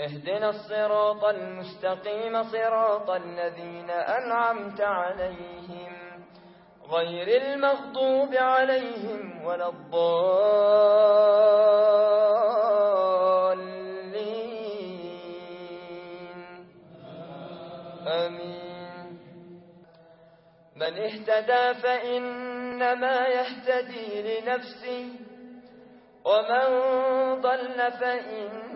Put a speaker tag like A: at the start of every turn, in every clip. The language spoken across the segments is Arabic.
A: اهدنا الصراط المستقيم صراط الذين أنعمت عليهم غير المغضوب عليهم ولا الضالين. آمين. من اهتدى فإنما يهتدي لنفسه ومن ضل فإن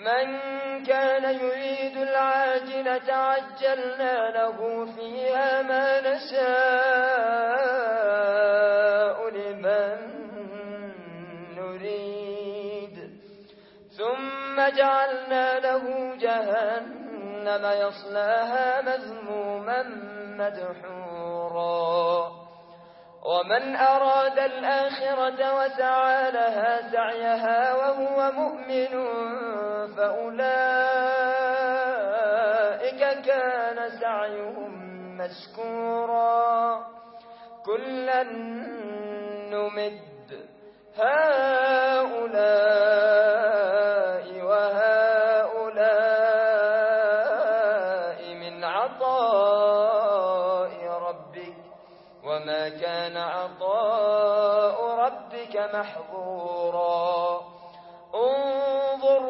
A: من كان يريد العاجلة عجلنا له فيها ما نشاء لمن نريد. ثم جعلنا له جهنم يصلىها مذموما مدحورا. ومن أراد الآخرة وسعى لها سعيها وهو مؤمن فأولئك كان سعيهم مشكورا. كلا نمد هؤلاء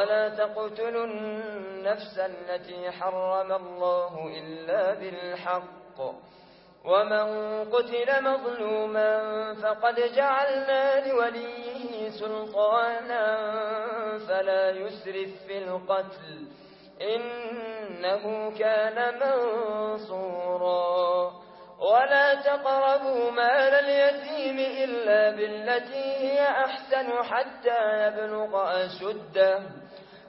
A: ولا تقتلوا النفس التي حرم الله إلا بالحق. ومن قتل مظلوما فقد جعلنا لوليه سلطانا فلا يسرف في القتل. إنه كان منصورا. ولا تقربوا مال اليتيم إلا بالتي هي أحسن حتى يبلغ أشده.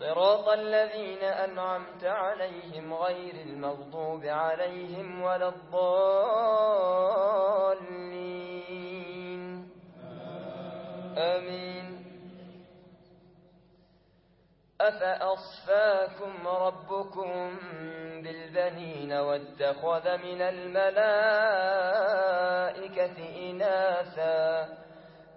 A: صراط الذين أنعمت عليهم غير المغضوب عليهم ولا الضالين. آمين. أفأصفاكم ربكم بالبنين واتخذ من الملائكة إناثا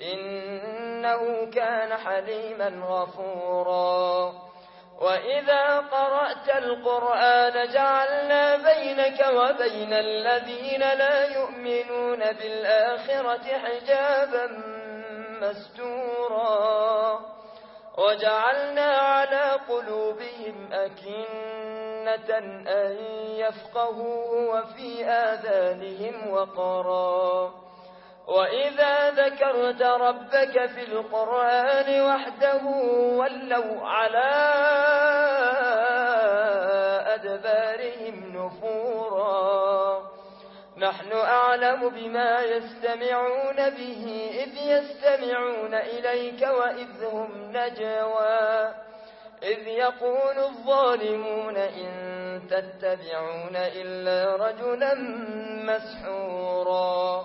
A: إنه كان حليما غفورا. وإذا قرأت القرآن جعلنا بينك وبين الذين لا يؤمنون بالآخرة حجابا مستورا. وجعلنا على قلوبهم أكنة أن يفقهوا وفي آذانهم وقرا. وإذا ذكرت ربك في القرآن وحده ولوا على أدبارهم نفورا نحن أعلم بما يستمعون به إذ يستمعون إليك وإذ هم نجوا إذ يقول الظالمون إن تتبعون إلا رجلا مسحورا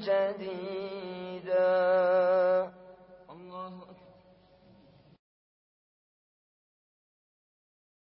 A: جديدا.